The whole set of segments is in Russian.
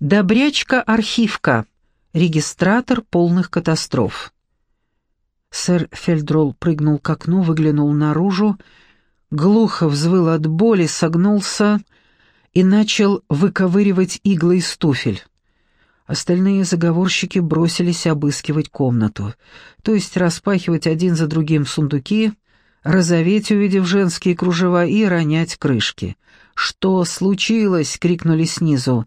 Добрячка-архивка. Регистратор полных катастроф. Сэр Фельдрол прыгнул к окну, выглянул наружу, глухо взвыл от боли, согнулся и начал выковыривать иглы из туфель. Остальные заговорщики бросились обыскивать комнату, то есть распахивать один за другим сундуки, розоветь, увидев женские кружева, и ронять крышки. «Что случилось?» — крикнули снизу.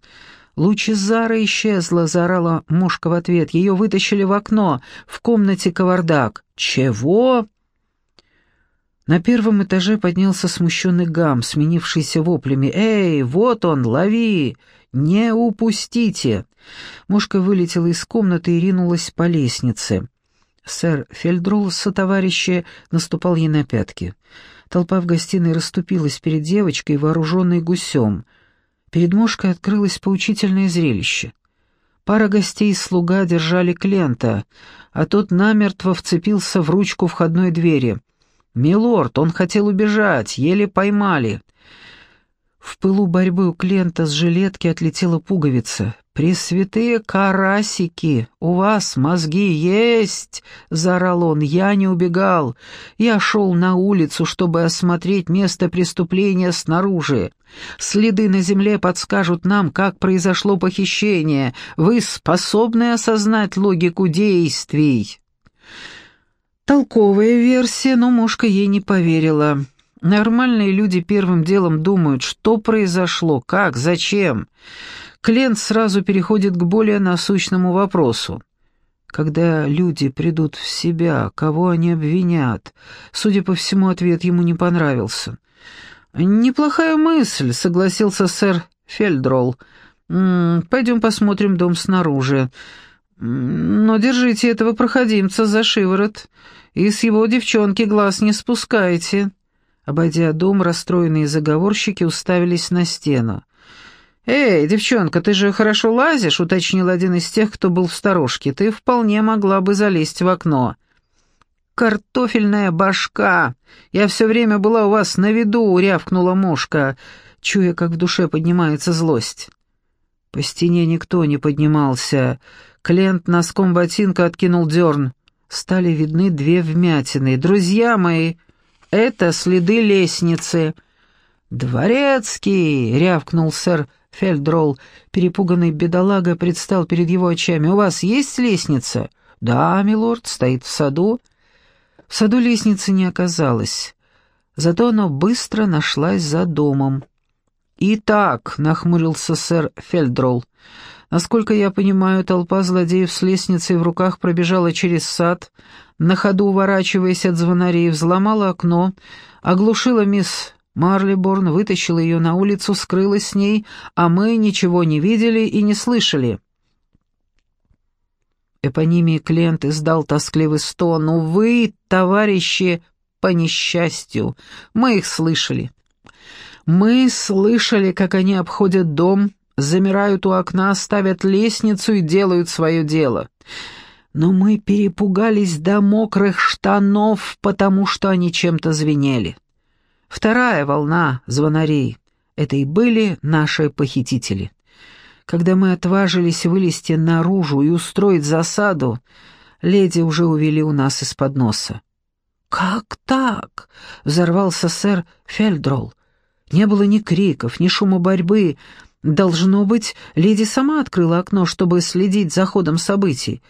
«Лучезара исчезла», — заорала мушка в ответ. «Ее вытащили в окно, в комнате кавардак». «Чего?» На первом этаже поднялся смущенный гам, сменившийся воплями. «Эй, вот он, лови! Не упустите!» Мушка вылетела из комнаты и ринулась по лестнице. Сэр Фельдрул со товарища наступал ей на пятки. Толпа в гостиной расступилась перед девочкой, вооруженной гусем. Перед мушкой открылось поучительное зрелище. Пара гостей и слуга держали клиента, а тот намертво вцепился в ручку входной двери. «Милорд, он хотел убежать, еле поймали». В пылу борьбы у клиента с жилетки отлетела пуговица. «Пресвятые карасики, у вас мозги есть!» — заорал он. «Я не убегал. Я шел на улицу, чтобы осмотреть место преступления снаружи. Следы на земле подскажут нам, как произошло похищение. Вы способны осознать логику действий?» Толковая версия, но мушка ей не поверила. Нормальные люди первым делом думают, что произошло, как, зачем. Клиент сразу переходит к более насущному вопросу. Когда люди придут в себя, кого они обвинят? Судя по всему, ответ ему не понравился. «Неплохая мысль», — согласился сэр Фельдролл. «Пойдем посмотрим дом снаружи. Но держите этого проходимца за шиворот и с его девчонки глаз не спускайте». Обойдя дом, расстроенные заговорщики уставились на стену. «Эй, девчонка, ты же хорошо лазишь», — уточнил один из тех, кто был в сторожке. «Ты вполне могла бы залезть в окно». «Картофельная башка! Я все время была у вас на виду», — рявкнула мушка, чуя, как в душе поднимается злость. По стене никто не поднимался. Клиент носком ботинка откинул дерн. Стали видны две вмятины. «Друзья мои!» Это следы лестницы». «Дворецкий!» — рявкнул сэр Фельдролл. Перепуганный бедолага предстал перед его очами. «У вас есть лестница?» «Да, милорд, стоит в саду». В саду лестницы не оказалось, зато она быстро нашлась за домом. «Итак», — нахмурился сэр Фельдролл, — «насколько я понимаю, толпа злодеев с лестницей в руках пробежала через сад, на ходу уворачиваясь от звонарей, взломала окно, оглушила мисс Марлиборн, вытащила ее на улицу, скрылась с ней, а мы ничего не видели и не слышали. Эпонимии клиент издал тоскливый стон. «Увы, товарищи, по несчастью, мы их слышали. Мы слышали, как они обходят дом, замирают у окна, ставят лестницу и делают свое дело но мы перепугались до мокрых штанов, потому что они чем-то звенели. Вторая волна звонарей — это и были наши похитители. Когда мы отважились вылезти наружу и устроить засаду, леди уже увели у нас из-под носа. «Как так?» — взорвался сэр Фельдролл. Не было ни криков, ни шума борьбы. Должно быть, леди сама открыла окно, чтобы следить за ходом событий.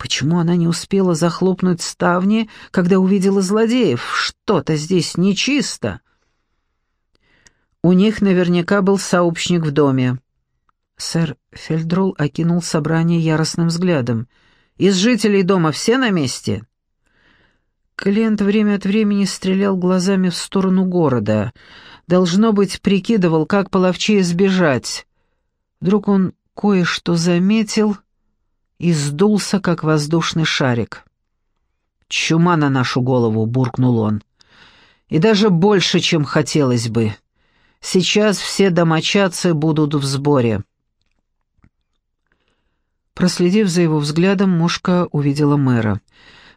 Почему она не успела захлопнуть ставни, когда увидела злодеев? Что-то здесь нечисто. У них наверняка был сообщник в доме. Сэр Фельдрол окинул собрание яростным взглядом. «Из жителей дома все на месте?» Клиент время от времени стрелял глазами в сторону города. Должно быть, прикидывал, как половчее сбежать. Вдруг он кое-что заметил и сдулся, как воздушный шарик. «Чума на нашу голову!» — буркнул он. «И даже больше, чем хотелось бы. Сейчас все домочадцы будут в сборе». Проследив за его взглядом, мушка увидела мэра.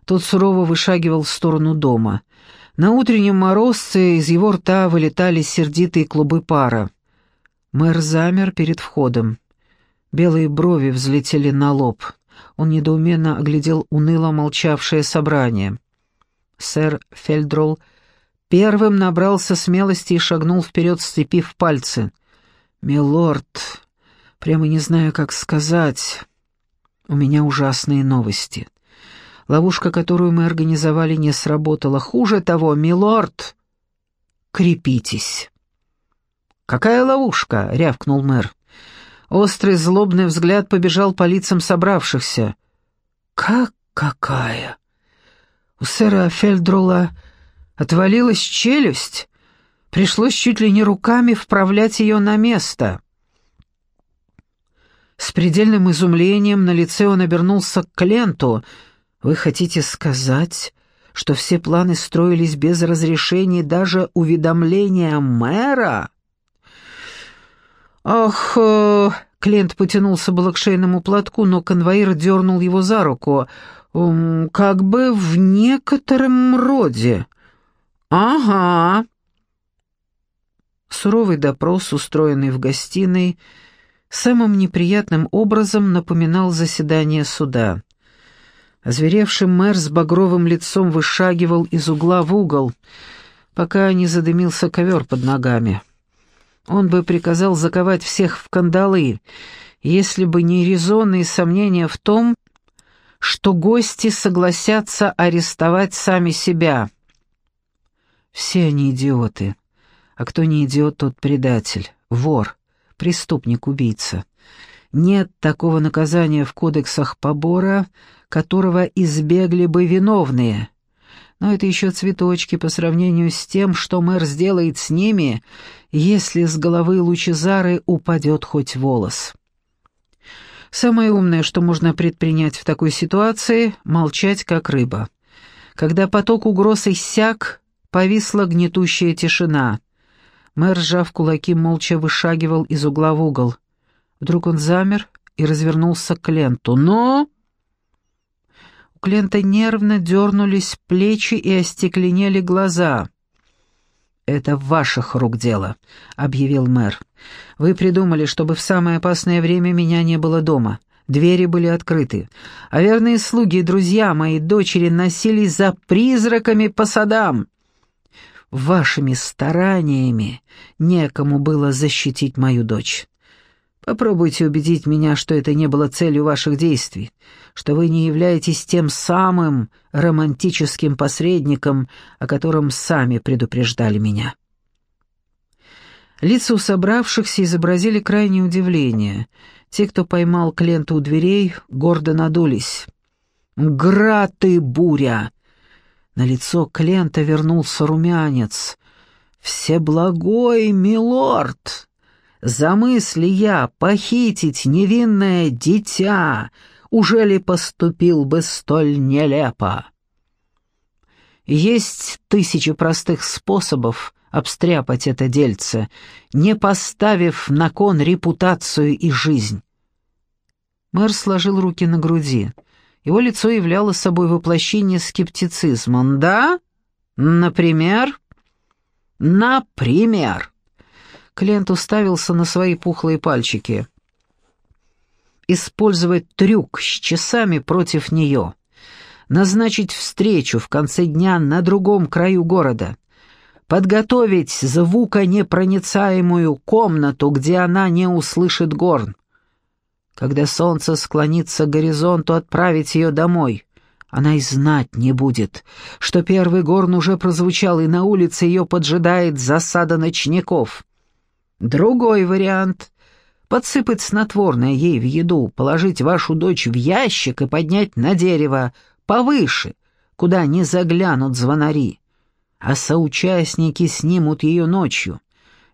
Тот сурово вышагивал в сторону дома. На утреннем морозце из его рта вылетали сердитые клубы пара. Мэр замер перед входом. Белые брови взлетели на лоб. Он недоуменно оглядел уныло молчавшее собрание. Сэр Фельдрол первым набрался смелости и шагнул вперед, сцепив пальцы. «Милорд, прямо не знаю, как сказать. У меня ужасные новости. Ловушка, которую мы организовали, не сработала. Хуже того, милорд, крепитесь». «Какая ловушка?» — рявкнул мэр. Острый злобный взгляд побежал по лицам собравшихся. «Как какая?» У сэра Фельдрула отвалилась челюсть. Пришлось чуть ли не руками вправлять ее на место. С предельным изумлением на лице он обернулся к Кленту. «Вы хотите сказать, что все планы строились без разрешения даже уведомления мэра?» «Ах...» э, Клиент потянулся было к шейному платку, но конвоир дернул его за руку. «Как бы в некотором роде». «Ага». Суровый допрос, устроенный в гостиной, самым неприятным образом напоминал заседание суда. Озверевший мэр с багровым лицом вышагивал из угла в угол, пока не задымился ковер под ногами. Он бы приказал заковать всех в кандалы, если бы не резонные сомнения в том, что гости согласятся арестовать сами себя. Все они идиоты, а кто не идиот, тот предатель, вор, преступник-убийца. Нет такого наказания в кодексах побора, которого избегли бы виновные. Но это еще цветочки по сравнению с тем, что мэр сделает с ними, если с головы Лучезары упадет хоть волос. Самое умное, что можно предпринять в такой ситуации — молчать, как рыба. Когда поток угроз иссяк, повисла гнетущая тишина. Мэр, сжав кулаки, молча вышагивал из угла в угол. Вдруг он замер и развернулся к Ленту. «Но...» Клента нервно дернулись плечи и остекленели глаза. «Это ваших рук дело», — объявил мэр. «Вы придумали, чтобы в самое опасное время меня не было дома. Двери были открыты, а верные слуги и друзья моей дочери носились за призраками по садам. Вашими стараниями некому было защитить мою дочь. Попробуйте убедить меня, что это не было целью ваших действий, что вы не являетесь тем самым романтическим посредником, о котором сами предупреждали меня». Лица у собравшихся изобразили крайнее удивление. Те, кто поймал Клента у дверей, гордо надулись. «Град и буря!» На лицо Клента вернулся румянец. «Всеблагой милорд!» Замысли я похитить невинное дитя, уже ли поступил бы столь нелепо? Есть тысячи простых способов обстряпать это дельце, не поставив на кон репутацию и жизнь. Мэр сложил руки на груди. Его лицо являло собой воплощение скептицизма. «Да? Например?» «Например!» Клиент уставился на свои пухлые пальчики. Использовать трюк с часами против нее. Назначить встречу в конце дня на другом краю города. Подготовить звуконепроницаемую комнату, где она не услышит горн. Когда солнце склонится к горизонту, отправить ее домой. Она и знать не будет, что первый горн уже прозвучал, и на улице ее поджидает засада ночников. Другой вариант — подсыпать снотворное ей в еду, положить вашу дочь в ящик и поднять на дерево повыше, куда не заглянут звонари, а соучастники снимут ее ночью.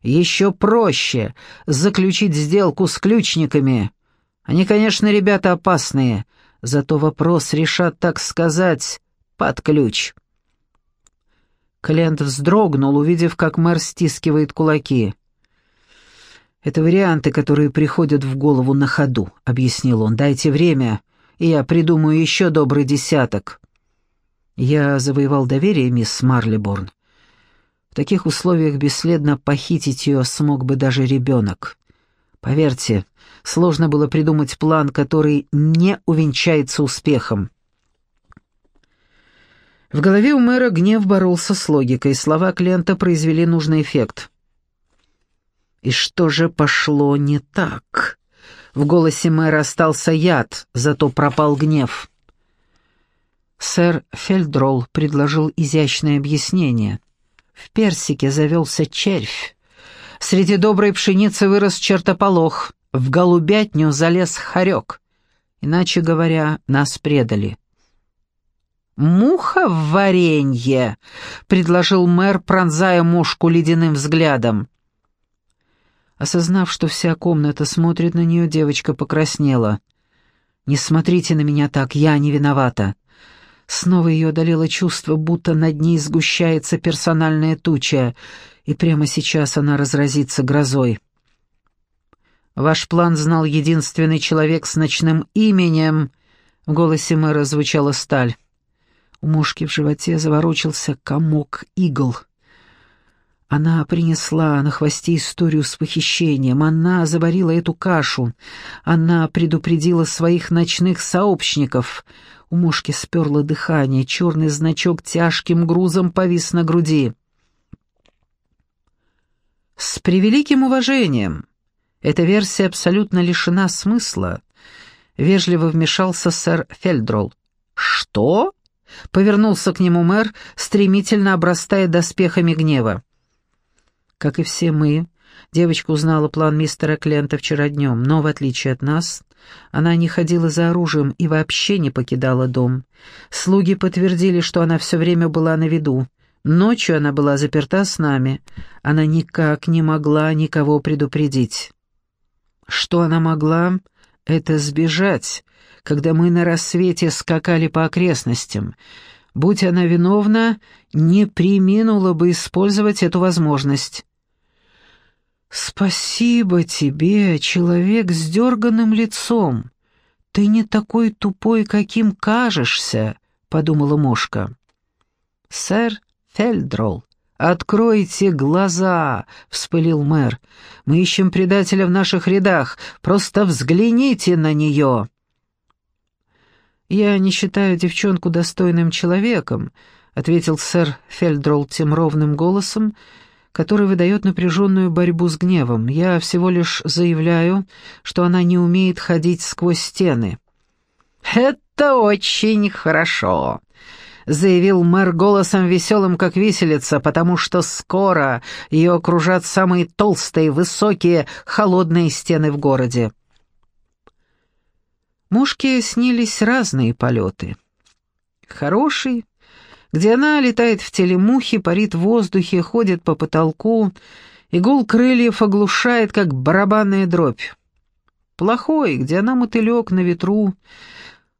Еще проще заключить сделку с ключниками. Они, конечно, ребята опасные, зато вопрос решат, так сказать, под ключ. Клиент вздрогнул, увидев, как мэр стискивает кулаки. «Это варианты, которые приходят в голову на ходу», — объяснил он. «Дайте время, и я придумаю еще добрый десяток». Я завоевал доверие мисс Марлиборн. В таких условиях бесследно похитить ее смог бы даже ребенок. Поверьте, сложно было придумать план, который не увенчается успехом. В голове у мэра гнев боролся с логикой, слова клиента произвели нужный эффект. «И что же пошло не так?» В голосе мэра остался яд, зато пропал гнев. Сэр Фельдролл предложил изящное объяснение. В персике завелся червь. Среди доброй пшеницы вырос чертополох, в голубятню залез хорек. Иначе говоря, нас предали. «Муха в варенье!» — предложил мэр, пронзая мушку ледяным взглядом. Осознав, что вся комната смотрит на нее, девочка покраснела. «Не смотрите на меня так, я не виновата». Снова ее одолело чувство, будто над ней сгущается персональная туча, и прямо сейчас она разразится грозой. «Ваш план знал единственный человек с ночным именем», — в голосе мэра звучала сталь. У мушки в животе заворочился комок игл. Она принесла на хвосте историю с похищением, она заварила эту кашу, она предупредила своих ночных сообщников — у мушки сперло дыхание, черный значок тяжким грузом повис на груди. «С превеликим уважением. Эта версия абсолютно лишена смысла», — вежливо вмешался сэр Фельдролл. «Что?» — повернулся к нему мэр, стремительно обрастая доспехами гнева. Как и все мы, девочка узнала план мистера Клента вчера днем, но, в отличие от нас, она не ходила за оружием и вообще не покидала дом. Слуги подтвердили, что она все время была на виду. Ночью она была заперта с нами. Она никак не могла никого предупредить. Что она могла? Это сбежать, когда мы на рассвете скакали по окрестностям. Будь она виновна, не приминула бы использовать эту возможность. «Спасибо тебе, человек с дерганным лицом. Ты не такой тупой, каким кажешься», — подумала мошка. «Сэр Фельдролл, откройте глаза», — вспылил мэр. «Мы ищем предателя в наших рядах. Просто взгляните на нее». «Я не считаю девчонку достойным человеком», — ответил сэр Фельдролл тем ровным голосом, — который выдает напряженную борьбу с гневом. Я всего лишь заявляю, что она не умеет ходить сквозь стены». «Это очень хорошо», — заявил мэр голосом веселым, как виселица, потому что скоро ее окружат самые толстые, высокие, холодные стены в городе. Мушке снились разные полеты. Хороший, где она летает в теле мухи, парит в воздухе, ходит по потолку, и крыльев оглушает, как барабанная дробь. Плохой, где она мотылек на ветру,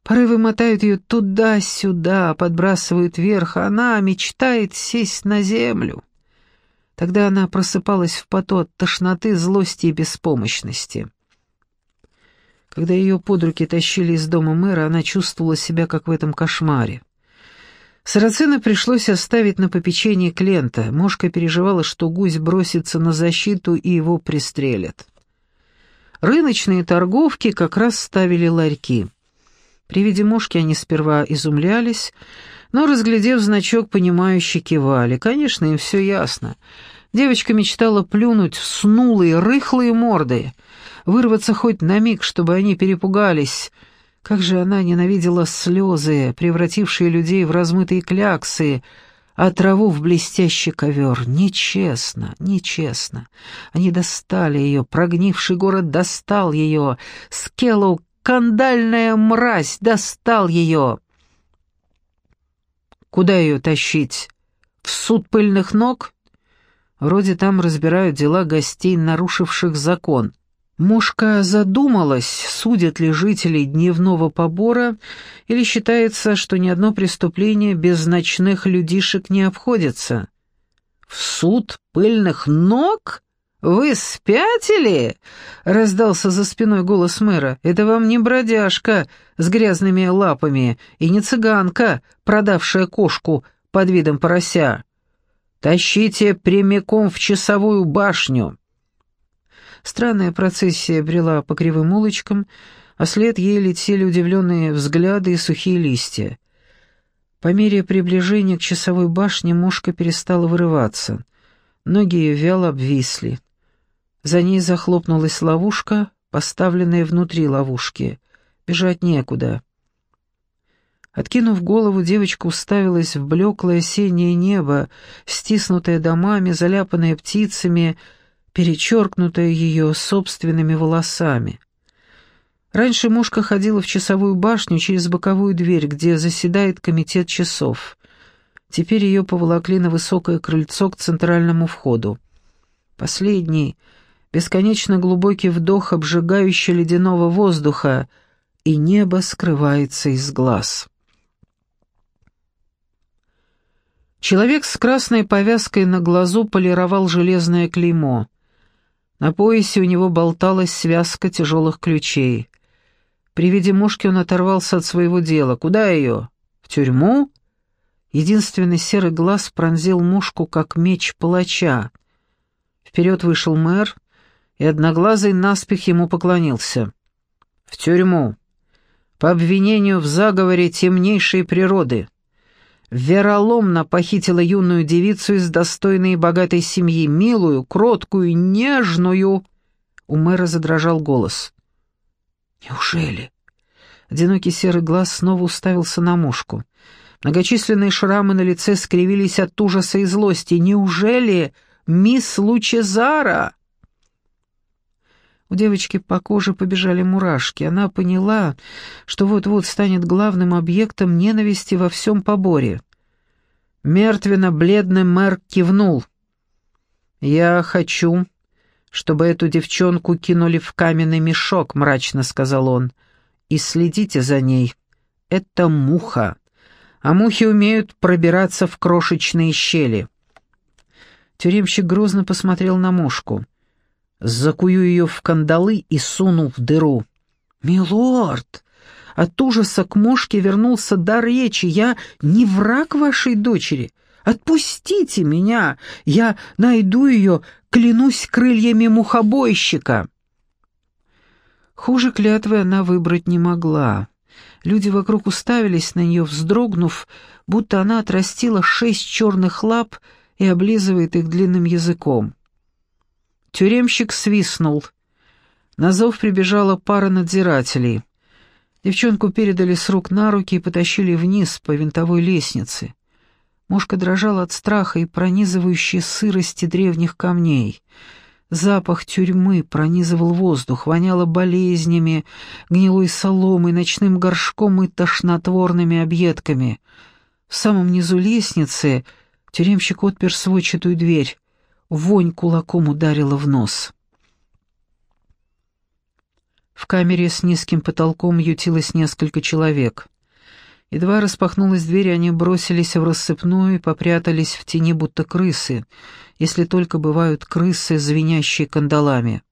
порывы мотают ее туда-сюда, подбрасывают вверх, она мечтает сесть на землю. Тогда она просыпалась в поту от тошноты, злости и беспомощности. Когда ее под руки тащили из дома мэра, она чувствовала себя, как в этом кошмаре. Сарацина пришлось оставить на попечение Клента. Мошка переживала, что гусь бросится на защиту и его пристрелят. Рыночные торговки как раз ставили ларьки. При виде мушки они сперва изумлялись, но, разглядев значок, понимающе кивали. Конечно, им все ясно. Девочка мечтала плюнуть в снулые, рыхлые морды, вырваться хоть на миг, чтобы они перепугались — как же она ненавидела слезы, превратившие людей в размытые кляксы, а траву в блестящий ковер. Нечестно, нечестно. Они достали ее, прогнивший город достал ее. Скеллоу, кандальная мразь, достал ее. Куда ее тащить? В суд пыльных ног? Вроде там разбирают дела гостей, нарушивших закон. Мушка задумалась, судят ли жители дневного побора, или считается, что ни одно преступление без ночных людишек не обходится. «В суд пыльных ног? Вы спятили?» — раздался за спиной голос мэра. «Это вам не бродяжка с грязными лапами и не цыганка, продавшая кошку под видом порося. Тащите прямиком в часовую башню». Странная процессия брела по кривым улочкам, а след ей летели удивленные взгляды и сухие листья. По мере приближения к часовой башне мушка перестала вырываться. Ноги ее вяло обвисли. За ней захлопнулась ловушка, поставленная внутри ловушки. Бежать некуда. Откинув голову, девочка уставилась в блеклое осеннее небо, стиснутое домами, заляпанное птицами, перечеркнутое ее собственными волосами. Раньше мушка ходила в часовую башню через боковую дверь, где заседает комитет часов. Теперь ее поволокли на высокое крыльцо к центральному входу. Последний, бесконечно глубокий вдох обжигающий ледяного воздуха, и небо скрывается из глаз. Человек с красной повязкой на глазу полировал железное клеймо. На поясе у него болталась связка тяжелых ключей. При виде мушки он оторвался от своего дела. «Куда ее? В тюрьму?» Единственный серый глаз пронзил мушку, как меч палача. Вперед вышел мэр, и одноглазый наспех ему поклонился. «В тюрьму. По обвинению в заговоре темнейшей природы. Вероломно похитила юную девицу из достойной и богатой семьи, милую, кроткую, нежную...» У мэра задрожал голос. Неужели? Одинокий серый глаз снова уставился на мушку. Многочисленные шрамы на лице скривились от ужаса и злости. Неужели мисс Лучезара? У девочки по коже побежали мурашки. Она поняла, что вот-вот станет главным объектом ненависти во всем поборе. Мертвенно-бледный мэр кивнул. «Я хочу, чтобы эту девчонку кинули в каменный мешок», — мрачно сказал он. «И следите за ней. Это муха. А мухи умеют пробираться в крошечные щели». Тюремщик грозно посмотрел на мушку. «Закую ее в кандалы и суну в дыру». «Милорд!» От ужаса к мушке вернулся дар речи. «Я не враг вашей дочери. Отпустите меня! Я найду ее, клянусь крыльями мухобойщика!» Хуже клятвы она выбрать не могла. Люди вокруг уставились на нее, вздрогнув, будто она отрастила шесть черных лап и облизывает их длинным языком. Тюремщик свистнул. На зов прибежала пара надзирателей. Девчонку передали с рук на руки и потащили вниз по винтовой лестнице. Мушка дрожала от страха и пронизывающей сырости древних камней. Запах тюрьмы пронизывал воздух, воняло болезнями, гнилой соломой, ночным горшком и тошнотворными объедками. В самом низу лестницы тюремщик отпер сводчатую дверь. Вонь кулаком ударила в нос. В камере с низким потолком ютилось несколько человек — Едва распахнулась дверь, они бросились в рассыпную и попрятались в тени, будто крысы, если только бывают крысы, звенящие кандалами.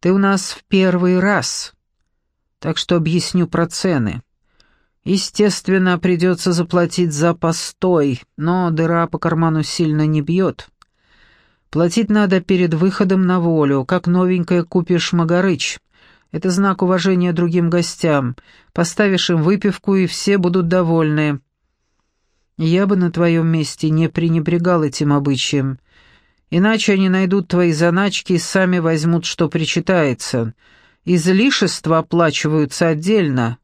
«Ты у нас в первый раз, так что объясню про цены. Естественно, придется заплатить за постой, но дыра по карману сильно не бьет. Платить надо перед выходом на волю, как новенькое купишь Магарыч». Это знак уважения другим гостям. Поставишь им выпивку, и все будут довольны. Я бы на твоем месте не пренебрегал этим обычаем. Иначе они найдут твои заначки и сами возьмут, что причитается. Излишества оплачиваются отдельно».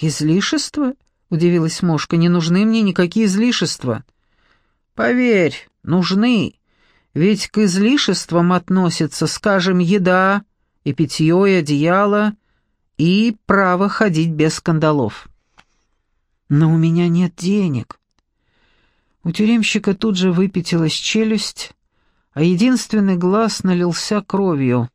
«Излишества?» — удивилась Мошка. «Не нужны мне никакие излишества». «Поверь, нужны. Ведь к излишествам относятся, скажем, еда, и питье, и одеяло, и право ходить без скандалов. Но у меня нет денег. У тюремщика тут же выпятилась челюсть, а единственный глаз налился кровью.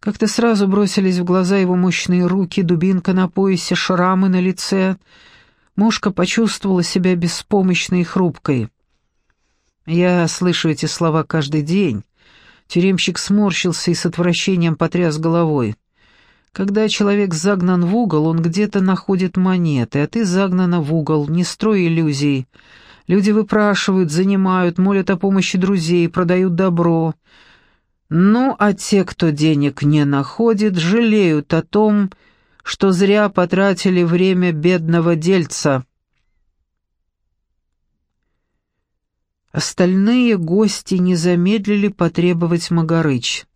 Как-то сразу бросились в глаза его мощные руки, дубинка на поясе, шрамы на лице. Мушка почувствовала себя беспомощной и хрупкой. Я слышу эти слова каждый день, Тюремщик сморщился и с отвращением потряс головой. Когда человек загнан в угол, он где-то находит монеты, а ты загнана в угол, не строй иллюзий. Люди выпрашивают, занимают, молят о помощи друзей, продают добро. Ну, а те, кто денег не находит, жалеют о том, что зря потратили время бедного дельца. Остальные гости не замедлили потребовать Магарыч.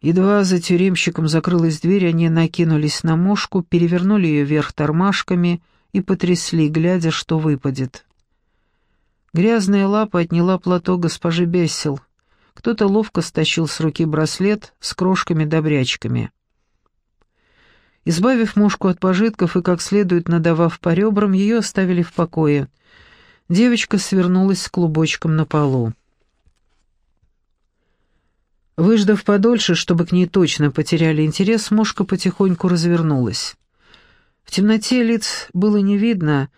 Едва за тюремщиком закрылась дверь, они накинулись на мошку, перевернули ее вверх тормашками и потрясли, глядя, что выпадет. Грязная лапа отняла платок госпожи Бессел. Кто-то ловко стащил с руки браслет с крошками-добрячками. Избавив мушку от пожитков и как следует надавав по ребрам, ее оставили в покое. Девочка свернулась с клубочком на полу. Выждав подольше, чтобы к ней точно потеряли интерес, мушка потихоньку развернулась. В темноте лиц было не видно,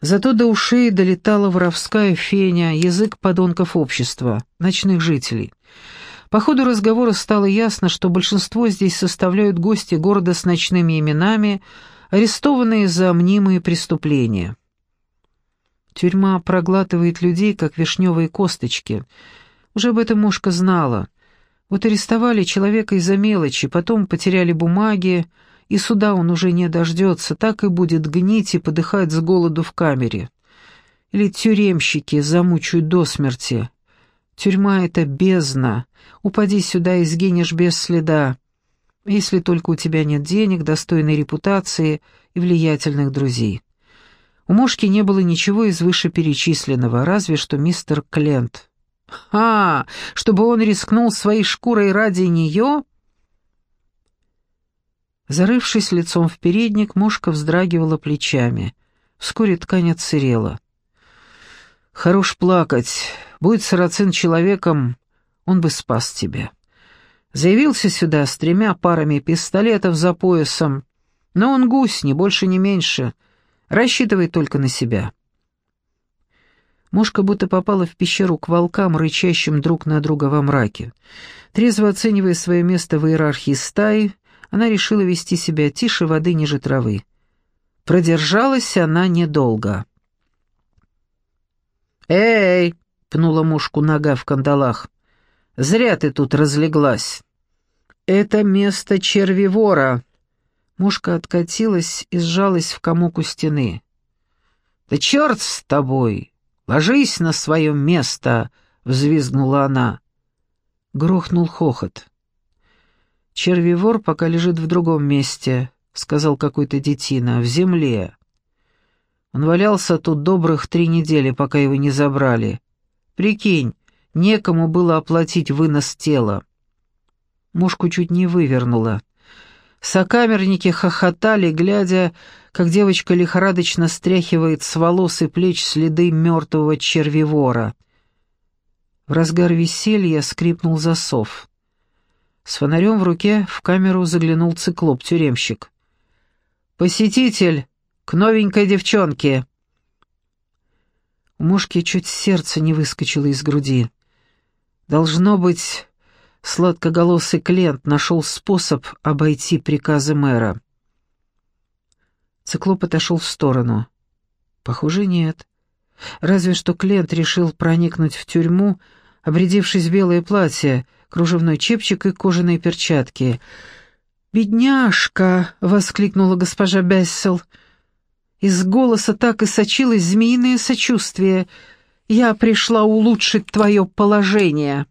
зато до ушей долетала воровская феня, язык подонков общества, ночных жителей. По ходу разговора стало ясно, что большинство здесь составляют гости города с ночными именами, арестованные за мнимые преступления. Тюрьма проглатывает людей, как вишневые косточки. Уже об этом мушка знала — вот арестовали человека из-за мелочи, потом потеряли бумаги, и суда он уже не дождется, так и будет гнить и подыхать с голоду в камере. Или тюремщики замучают до смерти. Тюрьма — это бездна. Упади сюда и сгинешь без следа. Если только у тебя нет денег, достойной репутации и влиятельных друзей. У Мошки не было ничего из вышеперечисленного, разве что мистер Клент — Ха! Чтобы он рискнул своей шкурой ради нее? Зарывшись лицом в передник, мушка вздрагивала плечами. Вскоре ткань отсырела. «Хорош плакать. Будет сарацин человеком, он бы спас тебя. Заявился сюда с тремя парами пистолетов за поясом. Но он гусь, ни больше, ни меньше. Рассчитывай только на себя». Мушка будто попала в пещеру к волкам, рычащим друг на друга во мраке. Трезво оценивая свое место в иерархии стаи, она решила вести себя тише воды ниже травы. Продержалась она недолго. «Эй!» — пнула мушку нога в кандалах. «Зря ты тут разлеглась. Это место червивора». Мушка откатилась и сжалась в комок у стены. «Да черт с тобой! «Ложись на свое место!» — взвизгнула она. Грохнул хохот. «Червивор пока лежит в другом месте», — сказал какой-то детина, — «в земле». Он валялся тут добрых три недели, пока его не забрали. Прикинь, некому было оплатить вынос тела. Мушку чуть не вывернула. Сокамерники хохотали, глядя, как девочка лихорадочно стряхивает с волос и плеч следы мертвого червивора. В разгар веселья скрипнул засов. С фонарем в руке в камеру заглянул циклоп-тюремщик. «Посетитель! К новенькой девчонке!» У мушки чуть сердце не выскочило из груди. Должно быть, сладкоголосый Клент нашел способ обойти приказы мэра. Циклоп отошел в сторону. Похоже, нет. Разве что Клент решил проникнуть в тюрьму, обрядившись в белое платье, кружевной чепчик и кожаные перчатки. «Бедняжка!» — воскликнула госпожа Бессел. Из голоса так и сочилось змеиное сочувствие. «Я пришла улучшить твое положение».